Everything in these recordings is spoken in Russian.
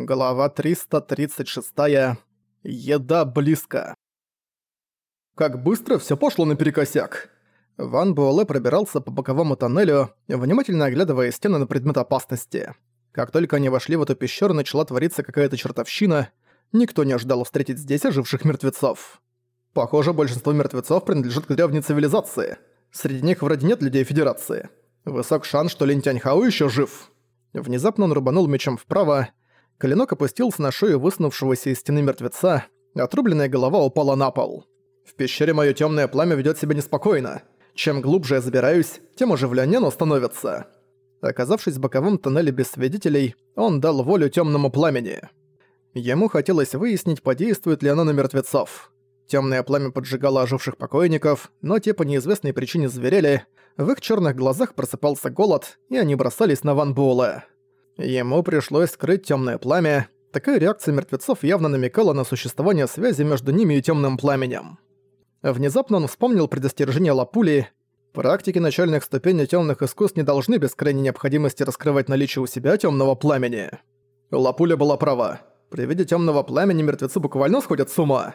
Глава 336. Еда близко. Как быстро все пошло наперекосяк. Ван Буэлэ пробирался по боковому тоннелю, внимательно оглядывая стены на предмет опасности. Как только они вошли в эту пещеру, начала твориться какая-то чертовщина. Никто не ожидал встретить здесь оживших мертвецов. Похоже, большинство мертвецов принадлежит к древней цивилизации. Среди них вроде нет людей Федерации. Высок шанс, что Лин Тяньхао еще жив. Внезапно он рубанул мечом вправо, Клинок опустился на шею высунувшегося из стены мертвеца, отрубленная голова упала на пол. В пещере моё тёмное пламя ведёт себя неспокойно. Чем глубже я забираюсь, тем оживлённее оно становится. Оказавшись в боковом тоннеле без свидетелей, он дал волю тёмному пламени. Ему хотелось выяснить, подействует ли оно на мертвецов. Тёмное пламя поджигало оживших покойников, но те по неизвестной причине зверели, в их чёрных глазах просыпался голод, и они бросались на Ван Буэлэ. Ему пришлось скрыть темное пламя. Такая реакция мертвецов явно намекала на существование связи между ними и темным пламенем. Внезапно он вспомнил предостережение Лапули. Практики начальных ступеней темных искусств не должны без крайней необходимости раскрывать наличие у себя темного пламени. Лапуля была права. При виде темного пламени мертвецы буквально сходят с ума.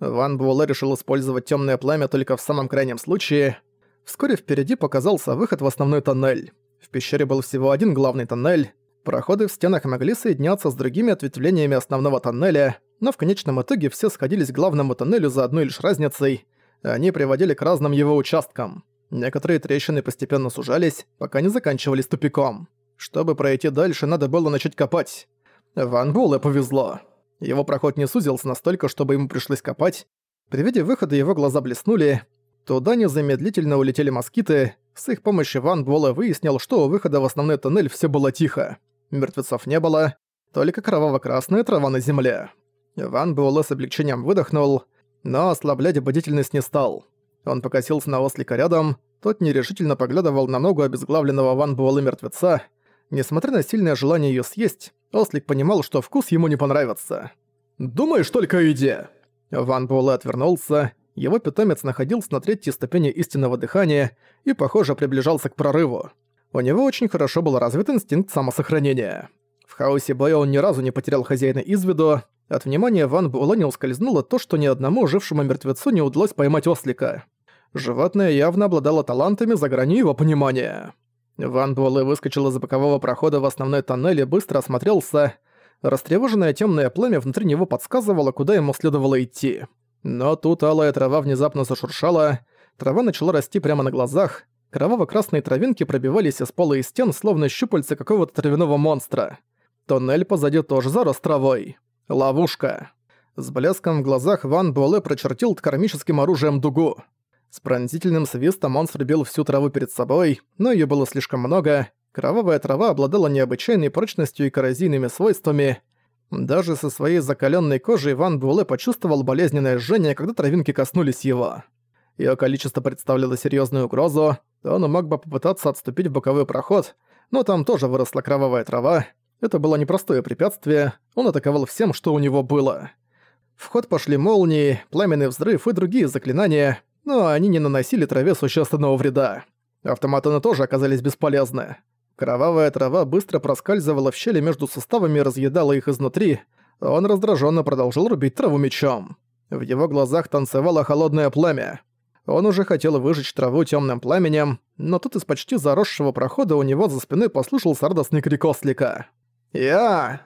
Ван Буэлэ решил использовать темное пламя только в самом крайнем случае. Вскоре впереди показался выход в основной тоннель. В пещере был всего один главный тоннель. Проходы в стенах могли соединяться с другими ответвлениями основного тоннеля, но в конечном итоге все сходились к главному тоннелю за одной лишь разницей. Они приводили к разным его участкам. Некоторые трещины постепенно сужались, пока не заканчивались тупиком. Чтобы пройти дальше, надо было начать копать. Ван Буэлэ повезло. Его проход не сузился настолько, чтобы ему пришлось копать. При виде выхода его глаза блеснули. Туда незамедлительно улетели москиты. С их помощью Ван Буэлэ выяснил, что у выхода в основной тоннель все было тихо. Мертвецов не было, только кроваво-красная трава на земле. Ван Буэлэ с облегчением выдохнул, но ослаблять бдительность не стал. Он покосился на ослика рядом, тот нерешительно поглядывал на ногу обезглавленного Ван Буэлэ мертвеца. Несмотря на сильное желание её съесть, ослик понимал, что вкус ему не понравится. «Думаешь только о еде!» Ван Буэлэ отвернулся, его питомец находился на третьей ступени истинного дыхания и, похоже, приближался к прорыву у него очень хорошо был развит инстинкт самосохранения. В хаосе боя он ни разу не потерял хозяина из виду, от внимания Ван Буэлэ не ускользнуло то, что ни одному жившему мертвецу не удалось поймать ослика. Животное явно обладало талантами за гранью его понимания. Ван Буэлэ выскочил из бокового прохода в основной тоннель и быстро осмотрелся. Растревоженное темное пламя внутри него подсказывало, куда ему следовало идти. Но тут алая трава внезапно зашуршала, трава начала расти прямо на глазах, Кроваво-красные травинки пробивались из пола и стен, словно щупальца какого-то травяного монстра. Тоннель позади тоже зарос травой. Ловушка. С блеском в глазах Ван Буэлэ прочертил кармическим оружием дугу. С пронзительным свистом он срубил всю траву перед собой, но её было слишком много. Кровавая трава обладала необычайной прочностью и коррозийными свойствами. Даже со своей закалённой кожей Ван Буэлэ почувствовал болезненное жжение, когда травинки коснулись его. Её количество представляло серьёзную угрозу, он мог бы попытаться отступить в боковой проход, но там тоже выросла кровавая трава. Это было непростое препятствие, он атаковал всем, что у него было. В ход пошли молнии, пламенный взрыв и другие заклинания, но они не наносили траве существенного вреда. Автоматоны тоже оказались бесполезны. Кровавая трава быстро проскальзывала в щели между суставами и разъедала их изнутри. Он раздраженно продолжил рубить траву мечом. В его глазах танцевало холодное пламя. Он уже хотел выжечь траву темным пламенем, но тут из почти заросшего прохода у него за спиной послышался радостный крик ослика. «Я!»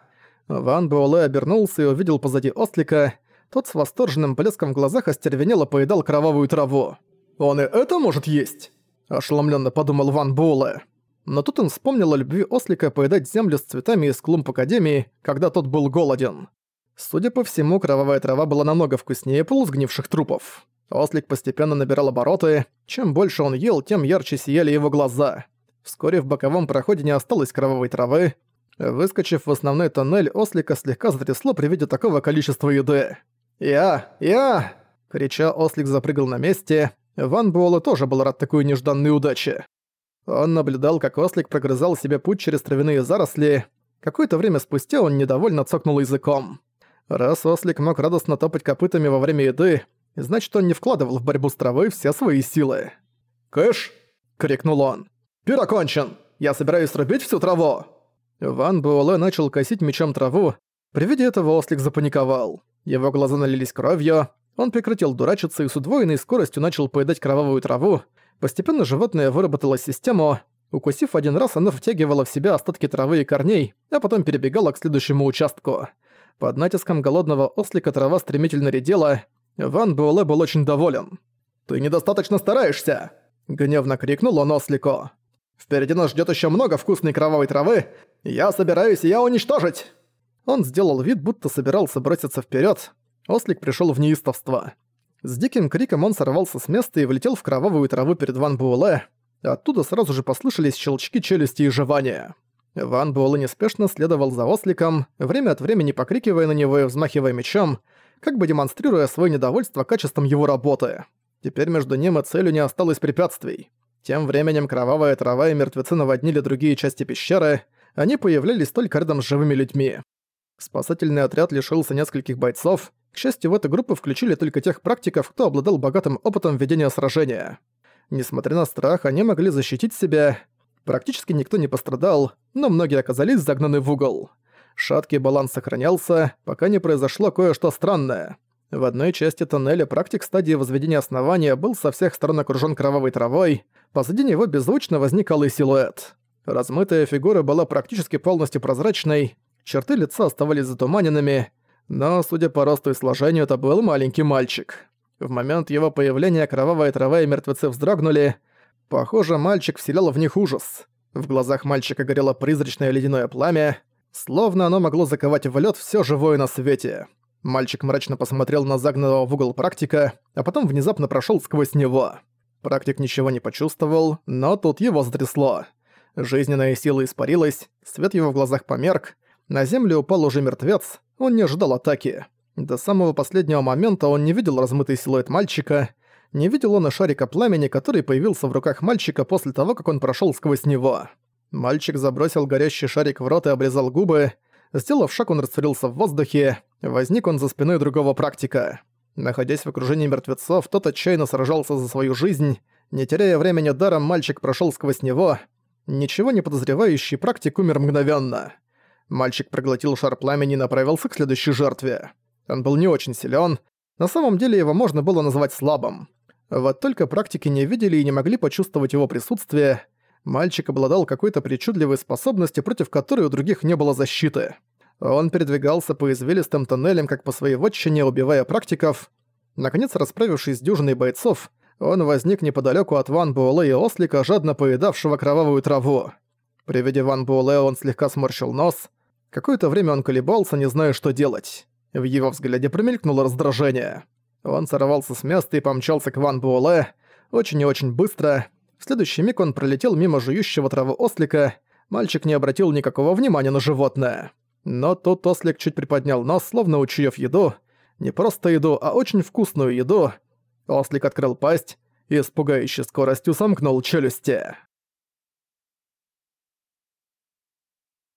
Ван Буэлэ обернулся и увидел позади ослика. Тот с восторженным блеском в глазах остервенело поедал кровавую траву. «Он и это может есть?» – ошеломленно подумал Ван Буэлэ. Но тут он вспомнил о любви ослика поедать землю с цветами из клумб Академии, когда тот был голоден. Судя по всему, кровавая трава была намного вкуснее полусгнивших трупов. Ослик постепенно набирал обороты. Чем больше он ел, тем ярче сияли его глаза. Вскоре в боковом проходе не осталось кровавой травы. Выскочив в основной тоннель, ослика слегка затрясло при виде такого количества еды. «Я! Я!» Крича, ослик запрыгал на месте. Ван Буэлэ тоже был рад такой нежданной удаче. Он наблюдал, как ослик прогрызал себе путь через травяные заросли. Какое-то время спустя он недовольно цокнул языком. Раз ослик мог радостно топать копытами во время еды, значит, он не вкладывал в борьбу с травой все свои силы. «Кэш!» — крикнул он. «Пир окончен! Я собираюсь рубить всю траву!» Ван Буэлэ начал косить мечом траву. При виде этого ослик запаниковал. Его глаза налились кровью. Он прекратил дурачиться и с удвоенной скоростью начал поедать кровавую траву. Постепенно животное выработало систему. Укусив один раз, оно втягивало в себя остатки травы и корней, а потом перебегало к следующему участку. Под натиском голодного ослика трава стремительно редела. Ван Буэлэ был очень доволен. «Ты недостаточно стараешься!» — гневно крикнул он ослику. «Впереди нас ждет еще много вкусной кровавой травы. Я собираюсь ее уничтожить!» Он сделал вид, будто собирался броситься вперед. Ослик пришел в неистовство. С диким криком он сорвался с места и влетел в кровавую траву перед Ван Буэлэ. Оттуда сразу же послышались щелчки челюсти и жевания. Ван Буэлэ неспешно следовал за осликом, время от времени покрикивая на него и взмахивая мечом, как бы демонстрируя свое недовольство качеством его работы. Теперь между ним и целью не осталось препятствий. Тем временем кровавая трава и мертвецы наводнили другие части пещеры, они появлялись только рядом с живыми людьми. Спасательный отряд лишился нескольких бойцов, к счастью, в эту группу включили только тех практиков, кто обладал богатым опытом ведения сражения. Несмотря на страх, они могли защитить себя. Практически никто не пострадал, но многие оказались загнаны в угол. Шаткий баланс сохранялся, пока не произошло кое-что странное. В одной части тоннеля практик стадии возведения основания был со всех сторон окружён кровавой травой, позади него беззвучно возник алый силуэт. Размытая фигура была практически полностью прозрачной, черты лица оставались затуманенными, но, судя по росту и сложению, это был маленький мальчик. В момент его появления кровавая трава и мертвецы вздрогнули. Похоже, мальчик вселял в них ужас. В глазах мальчика горело призрачное ледяное пламя, словно оно могло заковать в лед все живое на свете. Мальчик мрачно посмотрел на загнанного в угол практика, а потом внезапно прошел сквозь него. Практик ничего не почувствовал, но тут его затрясло. Жизненная сила испарилась, свет его в глазах померк, на землю упал уже мертвец, он не ожидал атаки. До самого последнего момента он не видел размытый силуэт мальчика, не видел он и шарика пламени, который появился в руках мальчика после того, как он прошел сквозь него. Мальчик забросил горящий шарик в рот и обрезал губы. Сделав шаг, он растворился в воздухе. Возник он за спиной другого практика. Находясь в окружении мертвецов, тот отчаянно сражался за свою жизнь. Не теряя времени даром, мальчик прошел сквозь него. Ничего не подозревающий практик умер мгновенно. Мальчик проглотил шар пламени и направился к следующей жертве. Он был не очень силен. На самом деле его можно было назвать слабым. Вот только практики не видели и не могли почувствовать его присутствие. Мальчик обладал какой-то причудливой способностью, против которой у других не было защиты. Он передвигался по извилистым тоннелям, как по своей вотчине, убивая практиков. Наконец, расправившись с дюжиной бойцов, он возник неподалеку от Ван Буэлэ и Ослика, жадно поедавшего кровавую траву. При виде Ван Буэлэ он слегка сморщил нос – Какое-то время он колебался, не зная, что делать. В его взгляде промелькнуло раздражение. Он сорвался с места и помчался к Ван Буэлэ, очень и очень быстро. В следующий миг он пролетел мимо жующего травы ослика, мальчик не обратил никакого внимания на животное. Но тут ослик чуть приподнял нос, словно учуяв еду. Не просто еду, а очень вкусную еду. Ослик открыл пасть и с пугающей скоростью сомкнул челюсти.